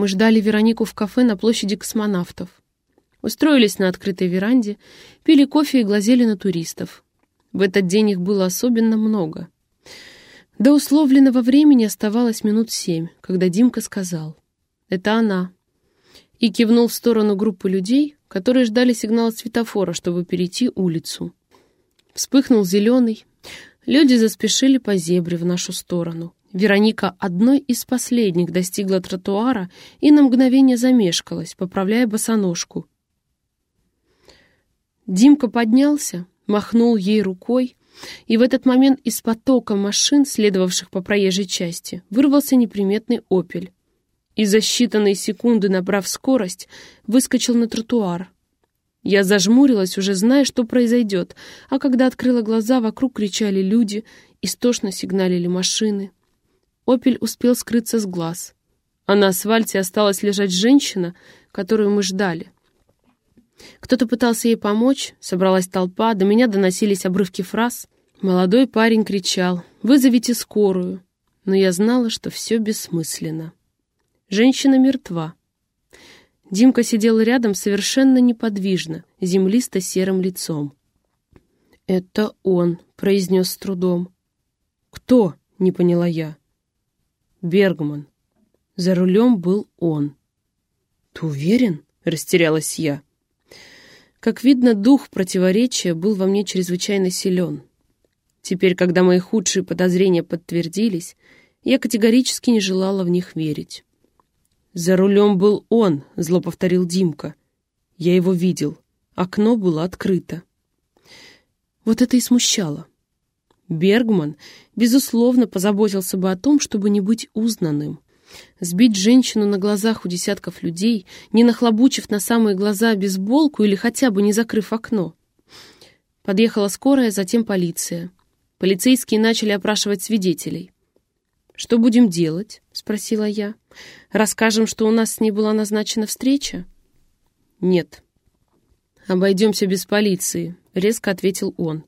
Мы ждали Веронику в кафе на площади космонавтов. Устроились на открытой веранде, пили кофе и глазели на туристов. В этот день их было особенно много. До условленного времени оставалось минут семь, когда Димка сказал «Это она» и кивнул в сторону группы людей, которые ждали сигнала светофора, чтобы перейти улицу. Вспыхнул зеленый. Люди заспешили по зебре в нашу сторону. Вероника одной из последних достигла тротуара и на мгновение замешкалась, поправляя босоножку. Димка поднялся, махнул ей рукой, и в этот момент из потока машин, следовавших по проезжей части, вырвался неприметный «Опель» и за считанные секунды, набрав скорость, выскочил на тротуар. Я зажмурилась, уже зная, что произойдет, а когда открыла глаза, вокруг кричали люди, истошно сигналили машины. «Опель» успел скрыться с глаз, а на асфальте осталась лежать женщина, которую мы ждали. Кто-то пытался ей помочь, собралась толпа, до меня доносились обрывки фраз. Молодой парень кричал «Вызовите скорую!» Но я знала, что все бессмысленно. Женщина мертва. Димка сидел рядом совершенно неподвижно, землисто-серым лицом. «Это он», — произнес с трудом. «Кто?» — не поняла я. «Бергман. За рулем был он». «Ты уверен?» — растерялась я. Как видно, дух противоречия был во мне чрезвычайно силен. Теперь, когда мои худшие подозрения подтвердились, я категорически не желала в них верить. «За рулем был он», — зло повторил Димка. «Я его видел. Окно было открыто». Вот это и смущало. Бергман, безусловно, позаботился бы о том, чтобы не быть узнанным. Сбить женщину на глазах у десятков людей, не нахлобучив на самые глаза бейсболку или хотя бы не закрыв окно. Подъехала скорая, затем полиция. Полицейские начали опрашивать свидетелей. «Что будем делать?» — спросила я. «Расскажем, что у нас с ней была назначена встреча?» «Нет». «Обойдемся без полиции», — резко ответил он.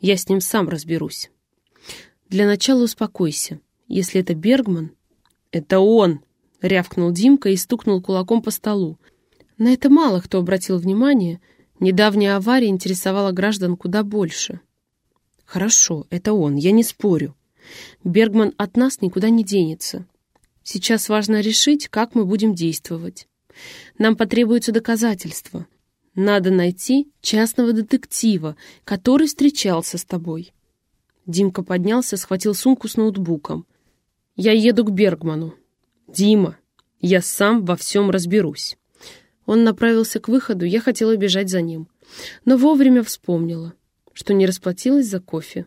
«Я с ним сам разберусь». «Для начала успокойся. Если это Бергман, «Это он!» — рявкнул Димка и стукнул кулаком по столу. На это мало кто обратил внимание. Недавняя авария интересовала граждан куда больше. «Хорошо, это он, я не спорю. Бергман от нас никуда не денется. Сейчас важно решить, как мы будем действовать. Нам потребуются доказательства. Надо найти частного детектива, который встречался с тобой». Димка поднялся, схватил сумку с ноутбуком. Я еду к Бергману. Дима, я сам во всем разберусь. Он направился к выходу, я хотела бежать за ним. Но вовремя вспомнила, что не расплатилась за кофе.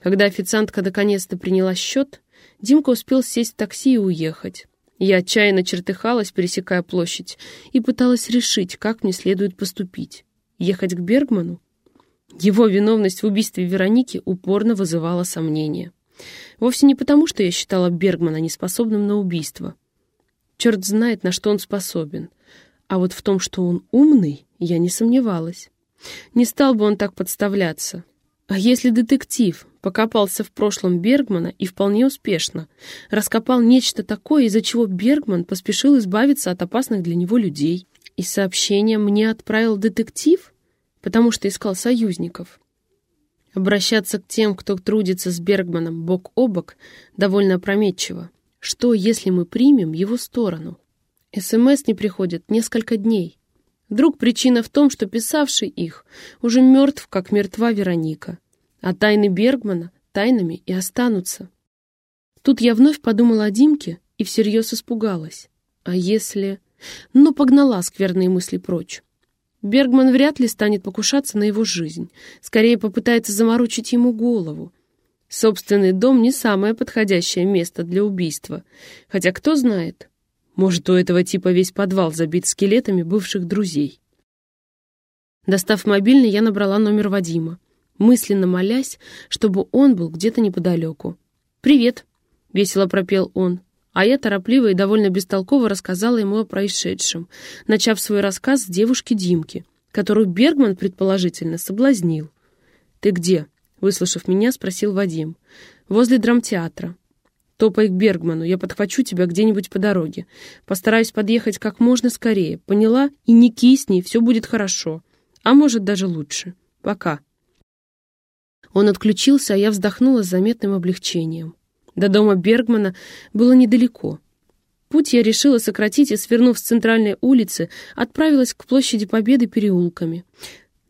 Когда официантка наконец-то приняла счет, Димка успел сесть в такси и уехать. Я отчаянно чертыхалась, пересекая площадь, и пыталась решить, как мне следует поступить. Ехать к Бергману? Его виновность в убийстве Вероники упорно вызывала сомнения. Вовсе не потому, что я считала Бергмана неспособным на убийство. Черт знает, на что он способен. А вот в том, что он умный, я не сомневалась. Не стал бы он так подставляться. А если детектив покопался в прошлом Бергмана и вполне успешно, раскопал нечто такое, из-за чего Бергман поспешил избавиться от опасных для него людей, и сообщение мне отправил детектив, потому что искал союзников, Обращаться к тем, кто трудится с Бергманом бок о бок, довольно опрометчиво. Что, если мы примем его сторону? СМС не приходят несколько дней. Вдруг причина в том, что писавший их уже мертв, как мертва Вероника. А тайны Бергмана тайнами и останутся. Тут я вновь подумала о Димке и всерьез испугалась. А если... Но погнала скверные мысли прочь. Бергман вряд ли станет покушаться на его жизнь, скорее попытается заморочить ему голову. Собственный дом не самое подходящее место для убийства, хотя кто знает, может, у этого типа весь подвал забит скелетами бывших друзей. Достав мобильный, я набрала номер Вадима, мысленно молясь, чтобы он был где-то неподалеку. «Привет», — весело пропел он а я торопливо и довольно бестолково рассказала ему о происшедшем, начав свой рассказ с девушки Димки, которую Бергман, предположительно, соблазнил. «Ты где?» — выслушав меня, спросил Вадим. «Возле драмтеатра». Топай к Бергману, я подхвачу тебя где-нибудь по дороге. Постараюсь подъехать как можно скорее, поняла? И не кисни, все будет хорошо. А может, даже лучше. Пока». Он отключился, а я вздохнула с заметным облегчением. До дома Бергмана было недалеко. Путь я решила сократить и, свернув с центральной улицы, отправилась к площади Победы переулками.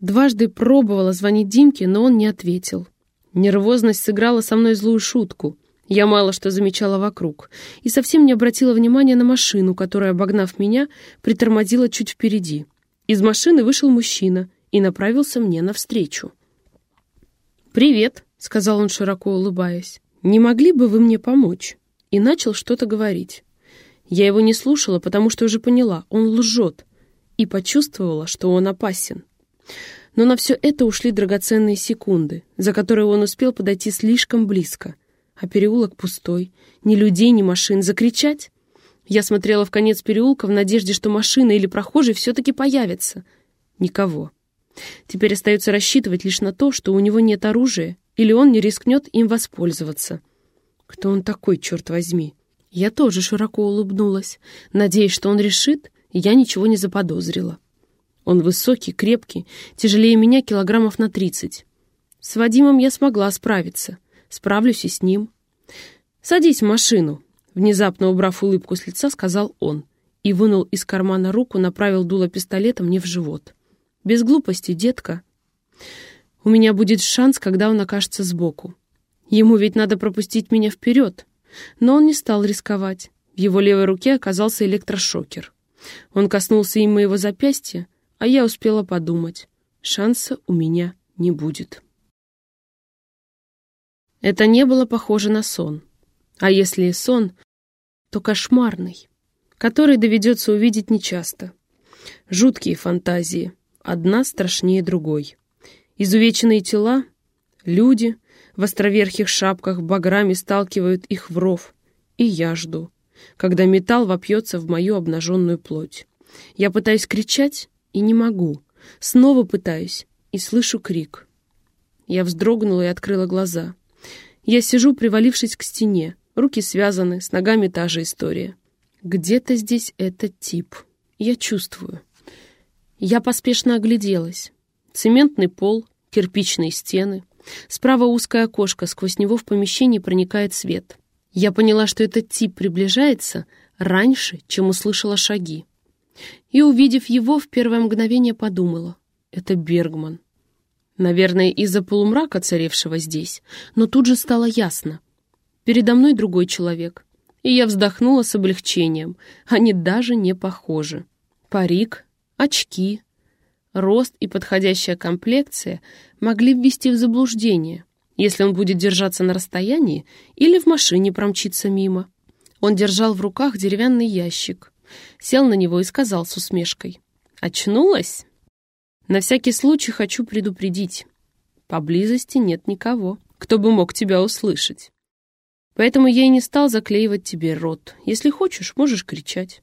Дважды пробовала звонить Димке, но он не ответил. Нервозность сыграла со мной злую шутку. Я мало что замечала вокруг и совсем не обратила внимания на машину, которая, обогнав меня, притормозила чуть впереди. Из машины вышел мужчина и направился мне навстречу. «Привет», — сказал он, широко улыбаясь. «Не могли бы вы мне помочь?» И начал что-то говорить. Я его не слушала, потому что уже поняла, он лжет, и почувствовала, что он опасен. Но на все это ушли драгоценные секунды, за которые он успел подойти слишком близко. А переулок пустой, ни людей, ни машин. Закричать? Я смотрела в конец переулка в надежде, что машина или прохожий все-таки появится. Никого. Теперь остается рассчитывать лишь на то, что у него нет оружия, или он не рискнет им воспользоваться. Кто он такой, черт возьми? Я тоже широко улыбнулась, надеясь, что он решит, я ничего не заподозрила. Он высокий, крепкий, тяжелее меня килограммов на тридцать. С Вадимом я смогла справиться. Справлюсь и с ним. «Садись в машину», — внезапно убрав улыбку с лица, сказал он и вынул из кармана руку, направил дуло пистолета мне в живот. «Без глупости, детка. У меня будет шанс, когда он окажется сбоку. Ему ведь надо пропустить меня вперед, но он не стал рисковать. В его левой руке оказался электрошокер. Он коснулся им моего запястья, а я успела подумать. Шанса у меня не будет. Это не было похоже на сон. А если и сон, то кошмарный, который доведется увидеть нечасто. Жуткие фантазии, одна страшнее другой. Изувеченные тела, люди — в островерхих шапках баграми сталкивают их в ров. И я жду, когда металл вопьется в мою обнаженную плоть. Я пытаюсь кричать и не могу. Снова пытаюсь и слышу крик. Я вздрогнула и открыла глаза. Я сижу, привалившись к стене. Руки связаны, с ногами та же история. Где-то здесь этот тип. Я чувствую. Я поспешно огляделась. Цементный пол, кирпичные стены, Справа узкое окошко, сквозь него в помещении проникает свет. Я поняла, что этот тип приближается раньше, чем услышала шаги. И, увидев его, в первое мгновение подумала — это Бергман. Наверное, из-за полумрака, царевшего здесь, но тут же стало ясно. Передо мной другой человек. И я вздохнула с облегчением. Они даже не похожи. Парик, очки, рост и подходящая комплекция могли ввести в заблуждение, если он будет держаться на расстоянии или в машине промчиться мимо. Он держал в руках деревянный ящик, сел на него и сказал с усмешкой. «Очнулась? На всякий случай хочу предупредить. Поблизости нет никого, кто бы мог тебя услышать. Поэтому я и не стал заклеивать тебе рот. Если хочешь, можешь кричать».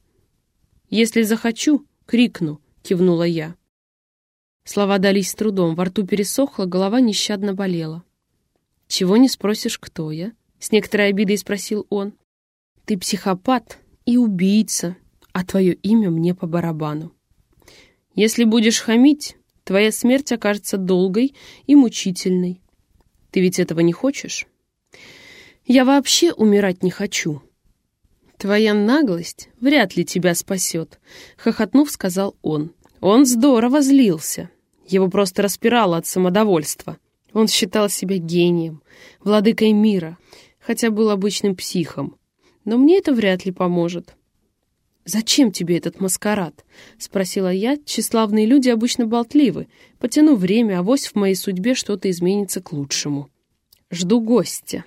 «Если захочу, крикну», — кивнула я. Слова дались с трудом, во рту пересохло, голова нещадно болела. «Чего не спросишь, кто я?» — с некоторой обидой спросил он. «Ты психопат и убийца, а твое имя мне по барабану. Если будешь хамить, твоя смерть окажется долгой и мучительной. Ты ведь этого не хочешь?» «Я вообще умирать не хочу», «Твоя наглость вряд ли тебя спасет», — хохотнув, сказал он. Он здорово злился. Его просто распирало от самодовольства. Он считал себя гением, владыкой мира, хотя был обычным психом. Но мне это вряд ли поможет. «Зачем тебе этот маскарад?» — спросила я. Тщеславные люди обычно болтливы. Потяну время, авось в моей судьбе что-то изменится к лучшему. Жду гостя.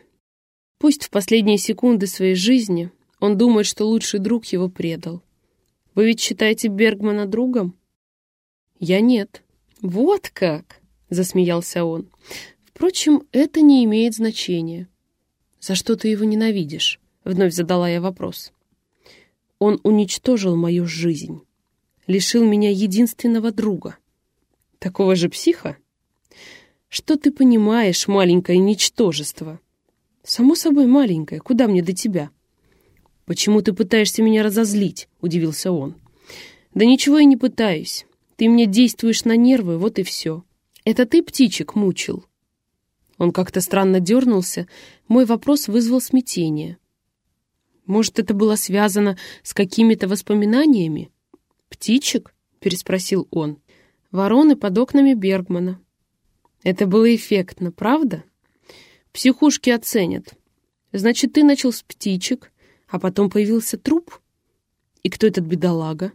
Пусть в последние секунды своей жизни он думает, что лучший друг его предал. Вы ведь считаете Бергмана другом? Я нет. «Вот как!» — засмеялся он. «Впрочем, это не имеет значения». «За что ты его ненавидишь?» — вновь задала я вопрос. «Он уничтожил мою жизнь, лишил меня единственного друга. Такого же психа?» «Что ты понимаешь, маленькое ничтожество?» «Само собой, маленькая, куда мне до тебя?» «Почему ты пытаешься меня разозлить?» — удивился он. «Да ничего я не пытаюсь. Ты мне действуешь на нервы, вот и все. Это ты птичек мучил?» Он как-то странно дернулся. Мой вопрос вызвал смятение. «Может, это было связано с какими-то воспоминаниями?» «Птичек?» — переспросил он. «Вороны под окнами Бергмана». Это было эффектно, правда? Психушки оценят. Значит, ты начал с птичек, а потом появился труп? И кто этот бедолага?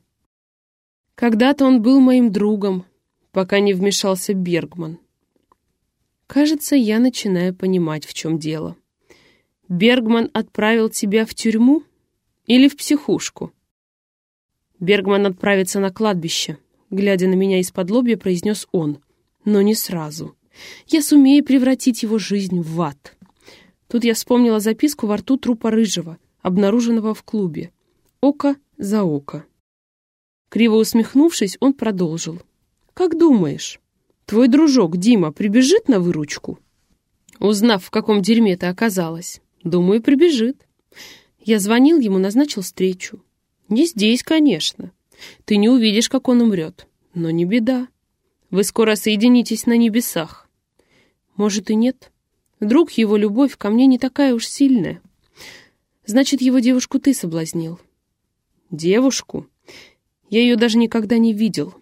Когда-то он был моим другом, пока не вмешался Бергман. Кажется, я начинаю понимать, в чем дело. Бергман отправил тебя в тюрьму или в психушку? Бергман отправится на кладбище, глядя на меня из-под лобья, произнес он, но не сразу. Я сумею превратить его жизнь в ад. Тут я вспомнила записку во рту трупа рыжего, обнаруженного в клубе. Око за око. Криво усмехнувшись, он продолжил. «Как думаешь, твой дружок Дима прибежит на выручку?» Узнав, в каком дерьме ты оказалась, думаю, прибежит. Я звонил ему, назначил встречу. Не здесь, конечно. Ты не увидишь, как он умрет. Но не беда. Вы скоро соединитесь на небесах. Может и нет. Вдруг его любовь ко мне не такая уж сильная. Значит, его девушку ты соблазнил. Девушку? Я ее даже никогда не видел.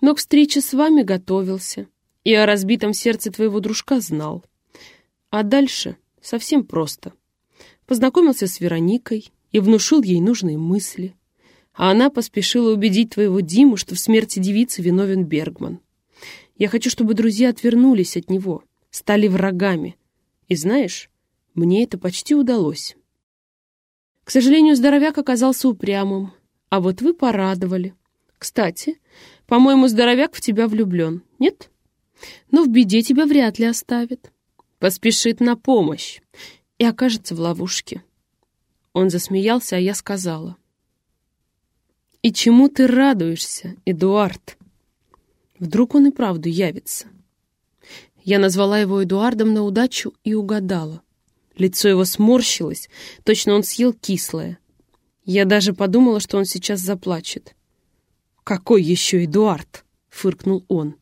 Но к встрече с вами готовился и о разбитом сердце твоего дружка знал. А дальше совсем просто. Познакомился с Вероникой и внушил ей нужные мысли. А она поспешила убедить твоего Диму, что в смерти девицы виновен Бергман. Я хочу, чтобы друзья отвернулись от него, стали врагами. И знаешь, мне это почти удалось. К сожалению, здоровяк оказался упрямым, а вот вы порадовали. Кстати, по-моему, здоровяк в тебя влюблен, нет? Но в беде тебя вряд ли оставит. Поспешит на помощь и окажется в ловушке. Он засмеялся, а я сказала. «И чему ты радуешься, Эдуард?» Вдруг он и правду явится. Я назвала его Эдуардом на удачу и угадала. Лицо его сморщилось, точно он съел кислое. Я даже подумала, что он сейчас заплачет. «Какой еще Эдуард?» — фыркнул он.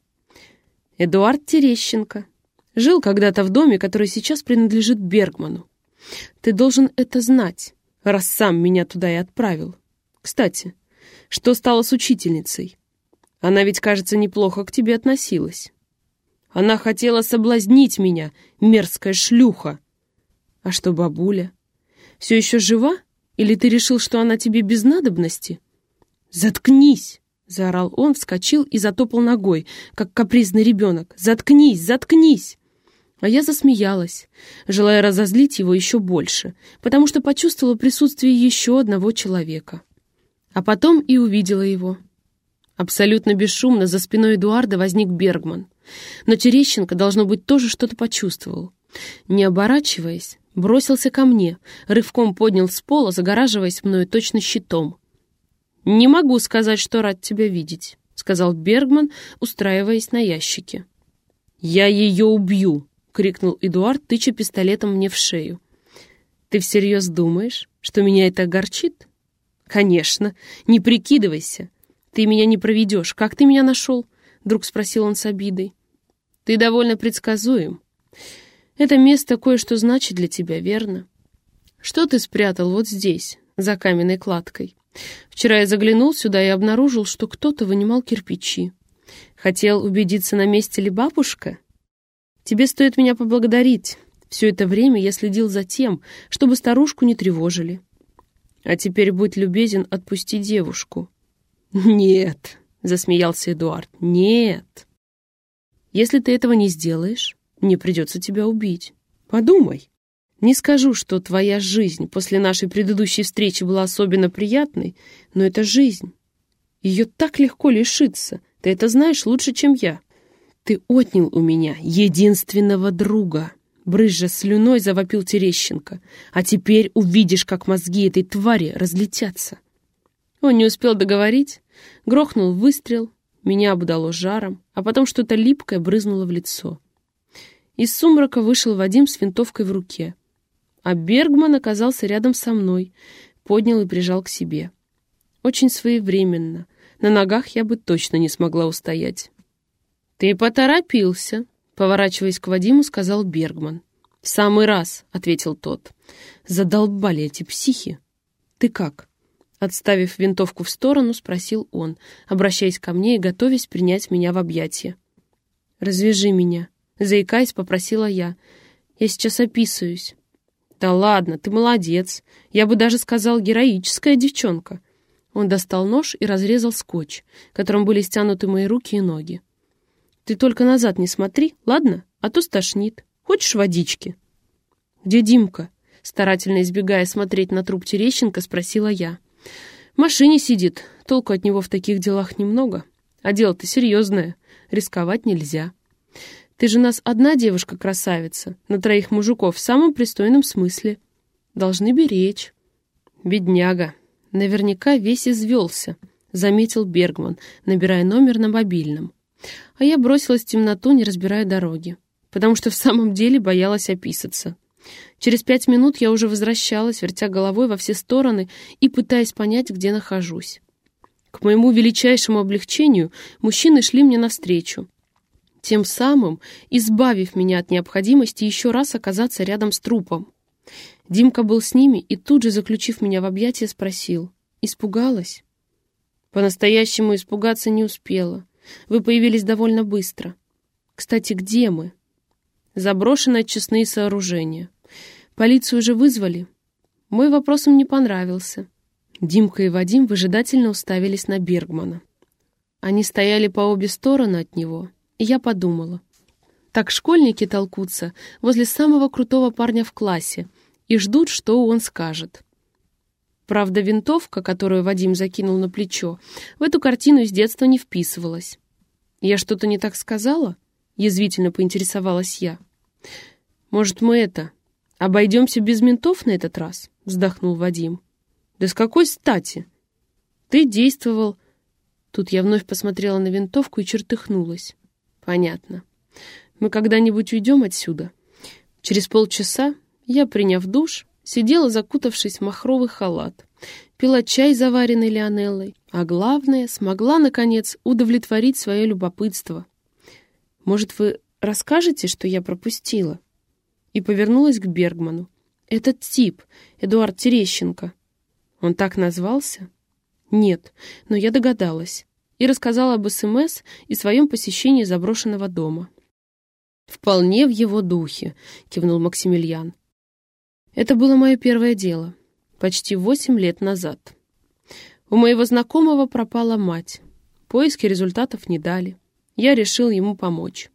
«Эдуард Терещенко. Жил когда-то в доме, который сейчас принадлежит Бергману. Ты должен это знать, раз сам меня туда и отправил. Кстати, что стало с учительницей? Она ведь, кажется, неплохо к тебе относилась. Она хотела соблазнить меня, мерзкая шлюха. А что бабуля? Все еще жива? Или ты решил, что она тебе без надобности? Заткнись! Заорал он, вскочил и затопал ногой, как капризный ребенок. «Заткнись! Заткнись!» А я засмеялась, желая разозлить его еще больше, потому что почувствовала присутствие еще одного человека. А потом и увидела его. Абсолютно бесшумно за спиной Эдуарда возник Бергман. Но Терещенко, должно быть, тоже что-то почувствовал. Не оборачиваясь, бросился ко мне, рывком поднял с пола, загораживаясь мною точно щитом. «Не могу сказать, что рад тебя видеть», — сказал Бергман, устраиваясь на ящике. «Я ее убью!» — крикнул Эдуард, тыча пистолетом мне в шею. «Ты всерьез думаешь, что меня это огорчит?» «Конечно. Не прикидывайся. Ты меня не проведешь. Как ты меня нашел?» — вдруг спросил он с обидой. «Ты довольно предсказуем. Это место кое-что значит для тебя, верно? Что ты спрятал вот здесь, за каменной кладкой? Вчера я заглянул сюда и обнаружил, что кто-то вынимал кирпичи. Хотел убедиться, на месте ли бабушка? Тебе стоит меня поблагодарить. Все это время я следил за тем, чтобы старушку не тревожили. А теперь будь любезен, отпусти девушку. Нет, засмеялся Эдуард. Нет. Если ты этого не сделаешь, мне придется тебя убить. Подумай. Не скажу, что твоя жизнь после нашей предыдущей встречи была особенно приятной, но это жизнь. Ее так легко лишиться. Ты это знаешь лучше, чем я. Ты отнял у меня единственного друга. Брызжа слюной завопил Терещенко. А теперь увидишь, как мозги этой твари разлетятся. Он не успел договорить. Грохнул выстрел. Меня обдало жаром, а потом что-то липкое брызнуло в лицо. Из сумрака вышел Вадим с винтовкой в руке. А Бергман оказался рядом со мной, поднял и прижал к себе. Очень своевременно. На ногах я бы точно не смогла устоять. «Ты поторопился», — поворачиваясь к Вадиму, сказал Бергман. «В самый раз», — ответил тот. «Задолбали эти психи. Ты как?» Отставив винтовку в сторону, спросил он, обращаясь ко мне и готовясь принять меня в объятия. «Развяжи меня», — заикаясь, попросила я. «Я сейчас описываюсь». «Да ладно, ты молодец. Я бы даже сказал, героическая девчонка». Он достал нож и разрезал скотч, которым были стянуты мои руки и ноги. «Ты только назад не смотри, ладно? А то стошнит. Хочешь водички?» «Где Димка?» Старательно избегая смотреть на труп Терещенко, спросила я. «В машине сидит. Толку от него в таких делах немного. А дело-то серьезное. Рисковать нельзя. Ты же нас одна девушка-красавица, на троих мужиков в самом пристойном смысле. Должны беречь». «Бедняга. Наверняка весь извелся», — заметил Бергман, набирая номер на мобильном. А я бросилась в темноту, не разбирая дороги, потому что в самом деле боялась описаться. Через пять минут я уже возвращалась, вертя головой во все стороны и пытаясь понять, где нахожусь. К моему величайшему облегчению мужчины шли мне навстречу, тем самым избавив меня от необходимости еще раз оказаться рядом с трупом. Димка был с ними и тут же, заключив меня в объятия, спросил. «Испугалась?» «По-настоящему испугаться не успела. Вы появились довольно быстро. Кстати, где мы?» «Заброшенные честные сооружения. Полицию уже вызвали?» Мой вопрос им не понравился. Димка и Вадим выжидательно уставились на Бергмана. Они стояли по обе стороны от него, и я подумала. Так школьники толкутся возле самого крутого парня в классе и ждут, что он скажет. Правда, винтовка, которую Вадим закинул на плечо, в эту картину с детства не вписывалась. «Я что-то не так сказала?» — язвительно поинтересовалась я. «Может, мы это, обойдемся без ментов на этот раз?» — вздохнул Вадим. «Да с какой стати? Ты действовал...» Тут я вновь посмотрела на винтовку и чертыхнулась. «Понятно. Мы когда-нибудь уйдем отсюда?» Через полчаса я, приняв душ, сидела, закутавшись в махровый халат, пила чай, заваренный Лионеллой, а главное, смогла, наконец, удовлетворить свое любопытство. «Может, вы расскажете, что я пропустила?» И повернулась к Бергману. «Этот тип, Эдуард Терещенко, он так назвался?» «Нет, но я догадалась» и рассказала об СМС и своем посещении заброшенного дома. «Вполне в его духе», — кивнул Максимилиан. Это было мое первое дело, почти восемь лет назад. У моего знакомого пропала мать. Поиски результатов не дали. Я решил ему помочь.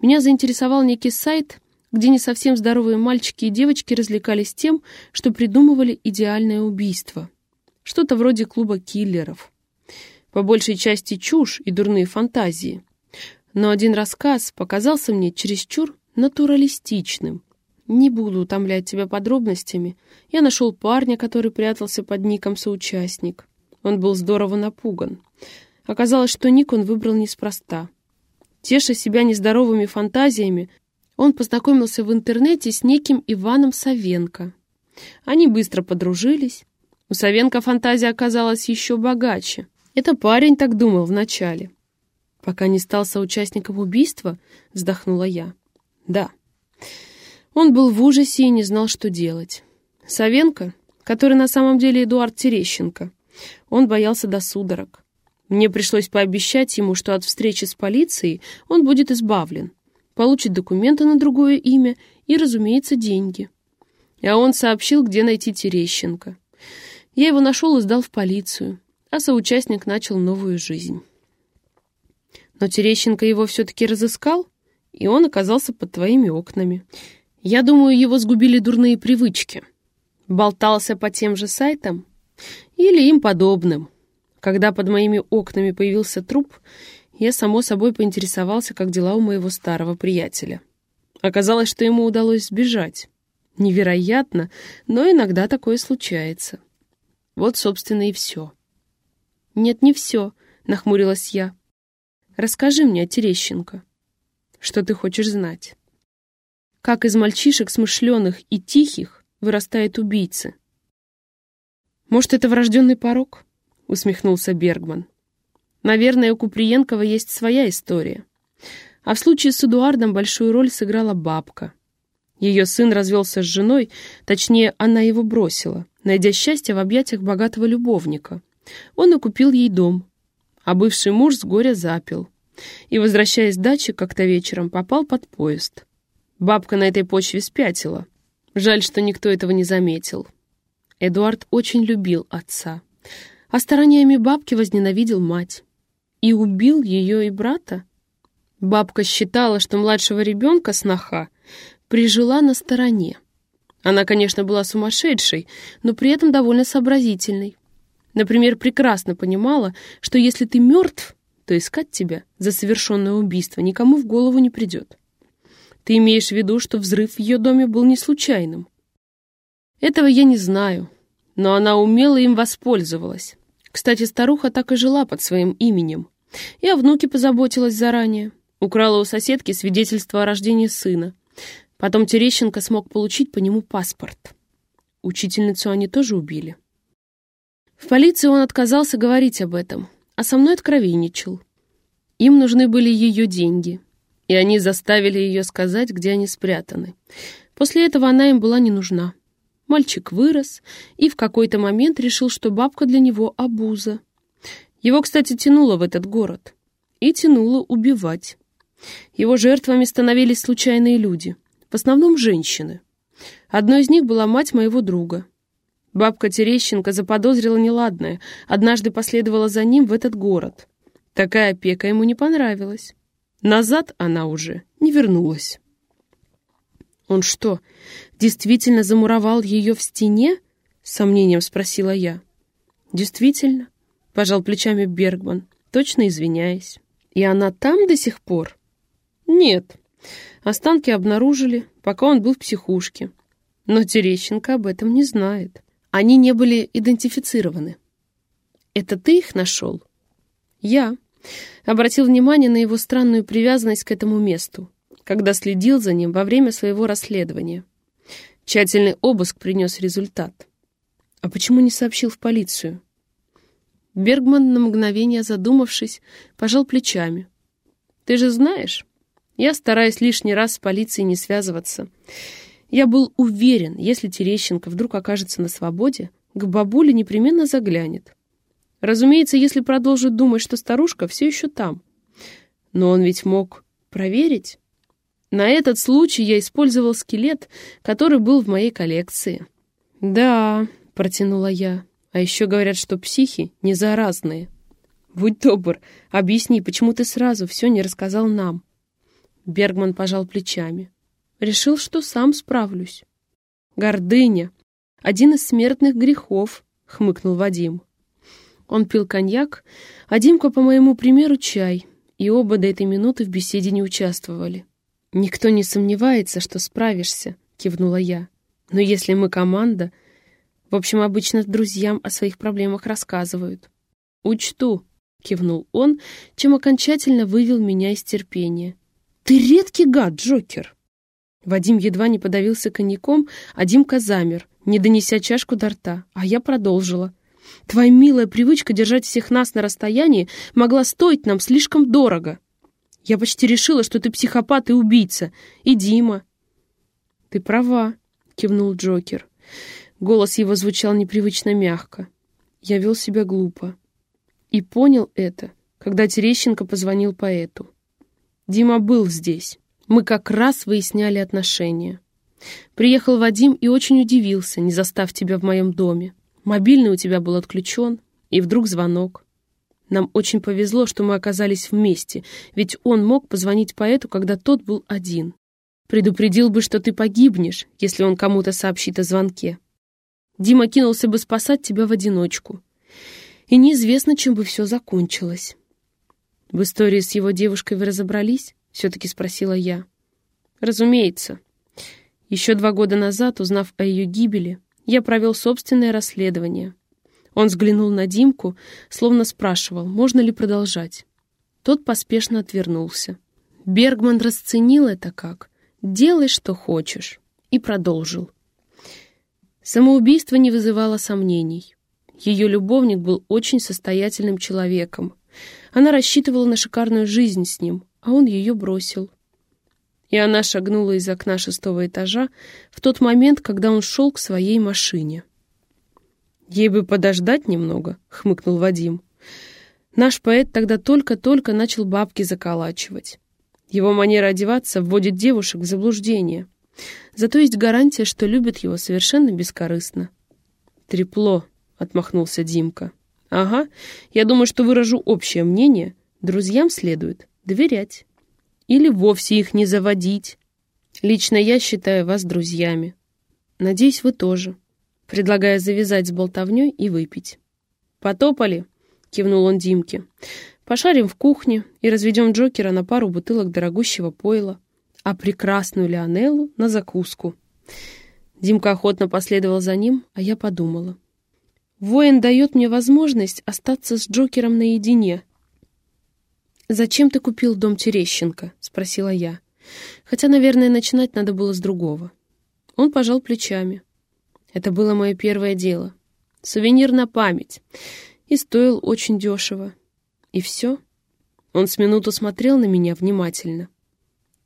Меня заинтересовал некий сайт, где не совсем здоровые мальчики и девочки развлекались тем, что придумывали идеальное убийство. Что-то вроде клуба киллеров. По большей части чушь и дурные фантазии. Но один рассказ показался мне чересчур натуралистичным, не буду утомлять тебя подробностями. Я нашел парня, который прятался под ником соучастник. Он был здорово напуган. Оказалось, что ник он выбрал неспроста. Теша себя нездоровыми фантазиями, он познакомился в интернете с неким Иваном Савенко. Они быстро подружились. У Савенко фантазия оказалась еще богаче. Это парень так думал вначале. Пока не стал соучастником убийства, вздохнула я. Да. Он был в ужасе и не знал, что делать. Савенко, который на самом деле Эдуард Терещенко, он боялся до судорог. Мне пришлось пообещать ему, что от встречи с полицией он будет избавлен, получит документы на другое имя и, разумеется, деньги. А он сообщил, где найти Терещенко. Я его нашел и сдал в полицию, а соучастник начал новую жизнь. Но Терещенко его все-таки разыскал, и он оказался под твоими окнами. Я думаю, его сгубили дурные привычки. Болтался по тем же сайтам или им подобным. Когда под моими окнами появился труп, я, само собой, поинтересовался, как дела у моего старого приятеля. Оказалось, что ему удалось сбежать. Невероятно, но иногда такое случается. Вот, собственно, и все. «Нет, не все», — нахмурилась я. «Расскажи мне Терещенко. Что ты хочешь знать?» Как из мальчишек смышленых и тихих вырастает убийцы. «Может, это врожденный порог?» — усмехнулся Бергман. «Наверное, у Куприенкова есть своя история. А в случае с Эдуардом большую роль сыграла бабка. Ее сын развелся с женой, точнее, она его бросила, найдя счастье в объятиях богатого любовника. Он и купил ей дом, а бывший муж с горя запил. И, возвращаясь с дачи, как-то вечером попал под поезд. Бабка на этой почве спятила. Жаль, что никто этого не заметил. Эдуард очень любил отца, а стараниями бабки возненавидел мать. И убил ее и брата. Бабка считала, что младшего ребенка, сноха, прижила на стороне. Она, конечно, была сумасшедшей, но при этом довольно сообразительной. Например, прекрасно понимала, что если ты мертв, то искать тебя за совершенное убийство никому в голову не придет. Ты имеешь в виду, что взрыв в ее доме был не случайным? Этого я не знаю, но она умело им воспользовалась. Кстати, старуха так и жила под своим именем. И о внуке позаботилась заранее. Украла у соседки свидетельство о рождении сына. Потом Терещенко смог получить по нему паспорт. Учительницу они тоже убили. В полиции он отказался говорить об этом, а со мной откровенничал. Им нужны были ее деньги, и они заставили ее сказать, где они спрятаны. После этого она им была не нужна. Мальчик вырос и в какой-то момент решил, что бабка для него обуза. Его, кстати, тянуло в этот город. И тянуло убивать. Его жертвами становились случайные люди, в основном женщины. Одной из них была мать моего друга. Бабка Терещенко заподозрила неладное, однажды последовала за ним в этот город. Такая опека ему не понравилась. Назад она уже не вернулась. «Он что, действительно замуровал ее в стене?» — сомнением спросила я. «Действительно», — пожал плечами Бергман, точно извиняясь. «И она там до сих пор?» «Нет. Останки обнаружили, пока он был в психушке. Но Терещенко об этом не знает. Они не были идентифицированы». «Это ты их нашел?» «Я». Обратил внимание на его странную привязанность к этому месту когда следил за ним во время своего расследования. Тщательный обыск принес результат. А почему не сообщил в полицию? Бергман, на мгновение задумавшись, пожал плечами. «Ты же знаешь, я стараюсь лишний раз с полицией не связываться. Я был уверен, если Терещенко вдруг окажется на свободе, к бабуле непременно заглянет. Разумеется, если продолжит думать, что старушка все еще там. Но он ведь мог проверить. На этот случай я использовал скелет, который был в моей коллекции. «Да», — протянула я, — «а еще говорят, что психи не заразные». «Будь добр, объясни, почему ты сразу все не рассказал нам?» Бергман пожал плечами. «Решил, что сам справлюсь». «Гордыня. Один из смертных грехов», — хмыкнул Вадим. Он пил коньяк, а Димка, по моему примеру, чай, и оба до этой минуты в беседе не участвовали. «Никто не сомневается, что справишься», — кивнула я. «Но если мы команда...» В общем, обычно друзьям о своих проблемах рассказывают. «Учту», — кивнул он, чем окончательно вывел меня из терпения. «Ты редкий гад, Джокер!» Вадим едва не подавился коньяком, а Димка замер, не донеся чашку до рта, а я продолжила. «Твоя милая привычка держать всех нас на расстоянии могла стоить нам слишком дорого». Я почти решила, что ты психопат и убийца. И Дима. Ты права, кивнул Джокер. Голос его звучал непривычно мягко. Я вел себя глупо. И понял это, когда Терещенко позвонил поэту. Дима был здесь. Мы как раз выясняли отношения. Приехал Вадим и очень удивился, не застав тебя в моем доме. Мобильный у тебя был отключен, и вдруг звонок. Нам очень повезло, что мы оказались вместе, ведь он мог позвонить поэту, когда тот был один. Предупредил бы, что ты погибнешь, если он кому-то сообщит о звонке. Дима кинулся бы спасать тебя в одиночку. И неизвестно, чем бы все закончилось. В истории с его девушкой вы разобрались? Все-таки спросила я. Разумеется. Еще два года назад, узнав о ее гибели, я провел собственное расследование — он взглянул на Димку, словно спрашивал, можно ли продолжать. Тот поспешно отвернулся. Бергман расценил это как «делай, что хочешь», и продолжил. Самоубийство не вызывало сомнений. Ее любовник был очень состоятельным человеком. Она рассчитывала на шикарную жизнь с ним, а он ее бросил. И она шагнула из окна шестого этажа в тот момент, когда он шел к своей машине. «Ей бы подождать немного», — хмыкнул Вадим. Наш поэт тогда только-только начал бабки заколачивать. Его манера одеваться вводит девушек в заблуждение. Зато есть гарантия, что любят его совершенно бескорыстно. «Трепло», — отмахнулся Димка. «Ага, я думаю, что выражу общее мнение. Друзьям следует доверять. Или вовсе их не заводить. Лично я считаю вас друзьями. Надеюсь, вы тоже. Предлагаю завязать с болтовней и выпить». «Потопали», — кивнул он Димке. «Пошарим в кухне и разведем Джокера на пару бутылок дорогущего пойла, а прекрасную Леонеллу на закуску». Димка охотно последовал за ним, а я подумала — Воин дает мне возможность остаться с Джокером наедине. «Зачем ты купил дом Терещенко?» — спросила я. Хотя, наверное, начинать надо было с другого. Он пожал плечами. Это было мое первое дело. Сувенир на память. И стоил очень дешево. И все. Он с минуту смотрел на меня внимательно.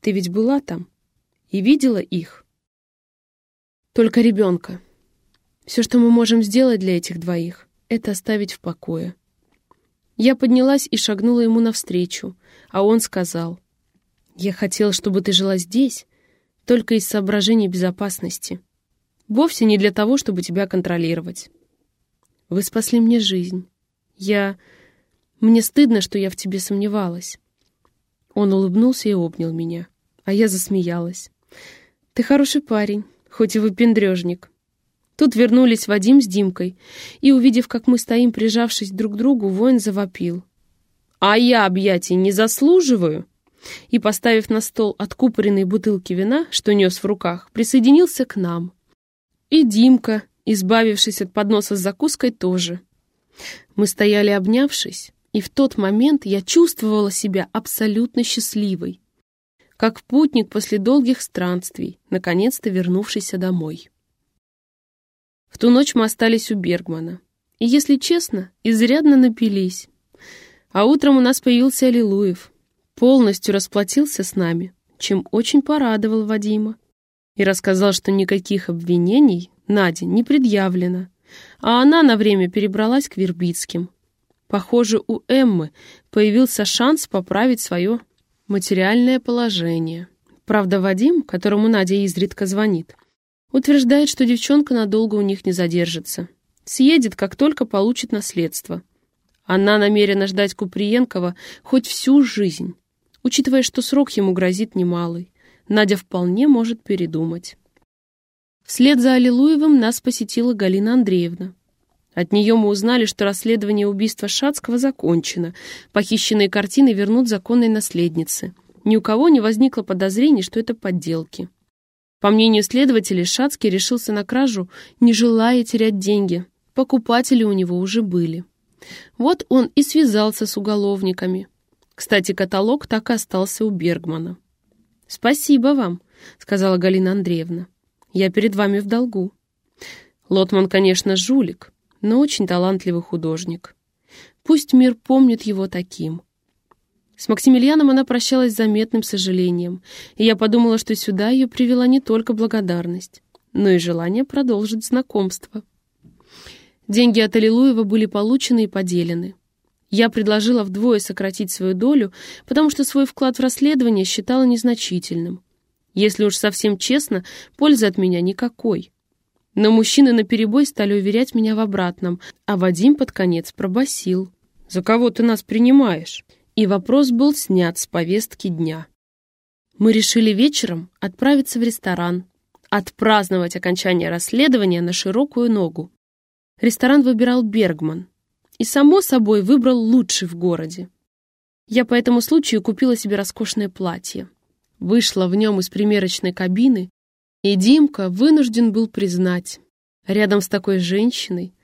«Ты ведь была там? И видела их?» «Только ребенка», все, что мы можем сделать для этих двоих, это оставить в покое. Я поднялась и шагнула ему навстречу, а он сказал, «Я хотел, чтобы ты жила здесь, только из соображений безопасности. Вовсе не для того, чтобы тебя контролировать. Вы спасли мне жизнь. Я... Мне стыдно, что я в тебе сомневалась». Он улыбнулся и обнял меня, а я засмеялась. «Ты хороший парень, хоть и выпендрежник. Тут вернулись Вадим с Димкой, и, увидев, как мы стоим, прижавшись друг к другу, воин завопил. «А я объятий не заслуживаю!» И, поставив на стол откупоренные бутылки вина, что нес в руках, присоединился к нам. И Димка, избавившись от подноса с закуской, тоже. Мы стояли обнявшись, и в тот момент я чувствовала себя абсолютно счастливой, как путник после долгих странствий, наконец-то вернувшийся домой. В ту ночь мы остались у Бергмана. И, если честно, изрядно напились. А утром у нас появился Аллилуев. Полностью расплатился с нами, чем очень порадовал Вадима. И рассказал, что никаких обвинений Наде не предъявлено. А она на время перебралась к Вербицким. Похоже, у Эммы появился шанс поправить свое материальное положение. Правда, Вадим, которому Надя изредка звонит, Утверждает, что девчонка надолго у них не задержится. Съедет, как только получит наследство. Она намерена ждать Куприенкова хоть всю жизнь. Учитывая, что срок ему грозит немалый, Надя вполне может передумать. Вслед за Аллилуевым нас посетила Галина Андреевна. От нее мы узнали, что расследование убийства Шацкого закончено. Похищенные картины вернут законной наследнице. Ни у кого не возникло подозрений, что это подделки. По мнению следователей, Шацкий решился на кражу, не желая терять деньги. Покупатели у него уже были. Вот он и связался с уголовниками. Кстати, каталог так и остался у Бергмана. «Спасибо вам», — сказала Галина Андреевна. «Я перед вами в долгу». Лотман, конечно, жулик, но очень талантливый художник. Пусть мир помнит его таким. С Максимилианом она прощалась с заметным сожалением, и я подумала, что сюда ее привела не только благодарность, но и желание продолжить знакомство. Деньги от Аллилуева были получены и поделены. Я предложила вдвое сократить свою долю, потому что свой вклад в расследование считала незначительным. Если уж совсем честно, пользы от меня никакой. Но мужчины наперебой стали уверять меня в обратном, а Вадим под конец пробасил. «За кого ты нас принимаешь?» И вопрос был снят с повестки дня. Мы решили вечером отправиться в ресторан, отпраздновать окончание расследования на широкую ногу. Ресторан выбирал Бергман и, само собой, выбрал лучший в городе. Я по этому случаю купила себе роскошное платье. Вышла в нем из примерочной кабины, и Димка вынужден был признать, рядом с такой женщиной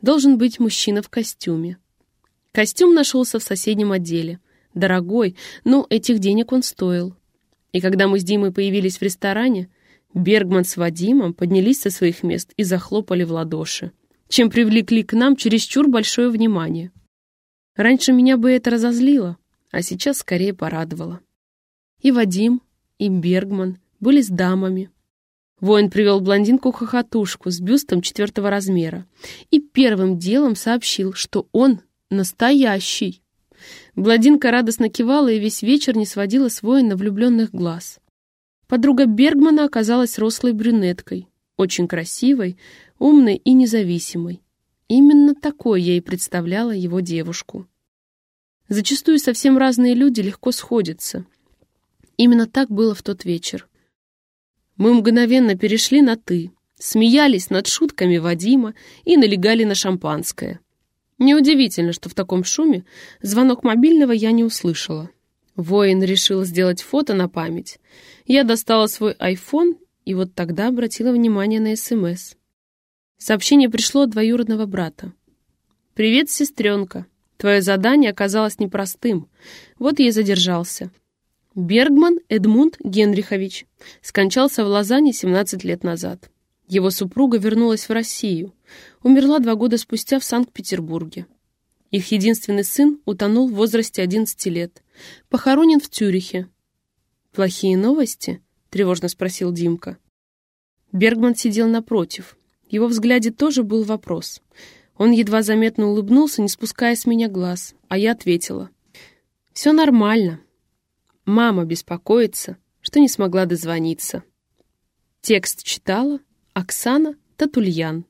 должен быть мужчина в костюме. Костюм нашелся в соседнем отделе. Дорогой, но этих денег он стоил. И когда мы с Димой появились в ресторане, Бергман с Вадимом поднялись со своих мест и захлопали в ладоши, чем привлекли к нам чересчур большое внимание. Раньше меня бы это разозлило, а сейчас скорее порадовало. И Вадим, и Бергман были с дамами. Воин привел блондинку-хохотушку с бюстом четвертого размера и первым делом сообщил, что он настоящий. Блондинка радостно кивала и весь вечер не сводила с воина влюбленных глаз. Подруга Бергмана оказалась рослой брюнеткой, очень красивой, умной и независимой. Именно такой я и представляла его девушку. Зачастую совсем разные люди легко сходятся. Именно так было в тот вечер. Мы мгновенно перешли на «ты», смеялись над шутками Вадима и налегали на шампанское. Неудивительно, что в таком шуме звонок мобильного я не услышала. Воин решил сделать фото на память. Я достала свой iPhone и вот тогда обратила внимание на СМС. Сообщение пришло от двоюродного брата. «Привет, сестренка. Твое задание оказалось непростым. Вот я и задержался. Бергман Эдмунд Генрихович скончался в Лозанне 17 лет назад. Его супруга вернулась в Россию. Умерла два года спустя в Санкт-Петербурге. Их единственный сын утонул в возрасте 11 лет. Похоронен в Цюрихе. «Плохие новости?» — тревожно спросил Димка. Бергман сидел напротив. Его взгляде тоже был вопрос. Он едва заметно улыбнулся, не спуская с меня глаз, а я ответила. «Все нормально. Мама беспокоится, что не смогла дозвониться». Текст читала Оксана Татульян.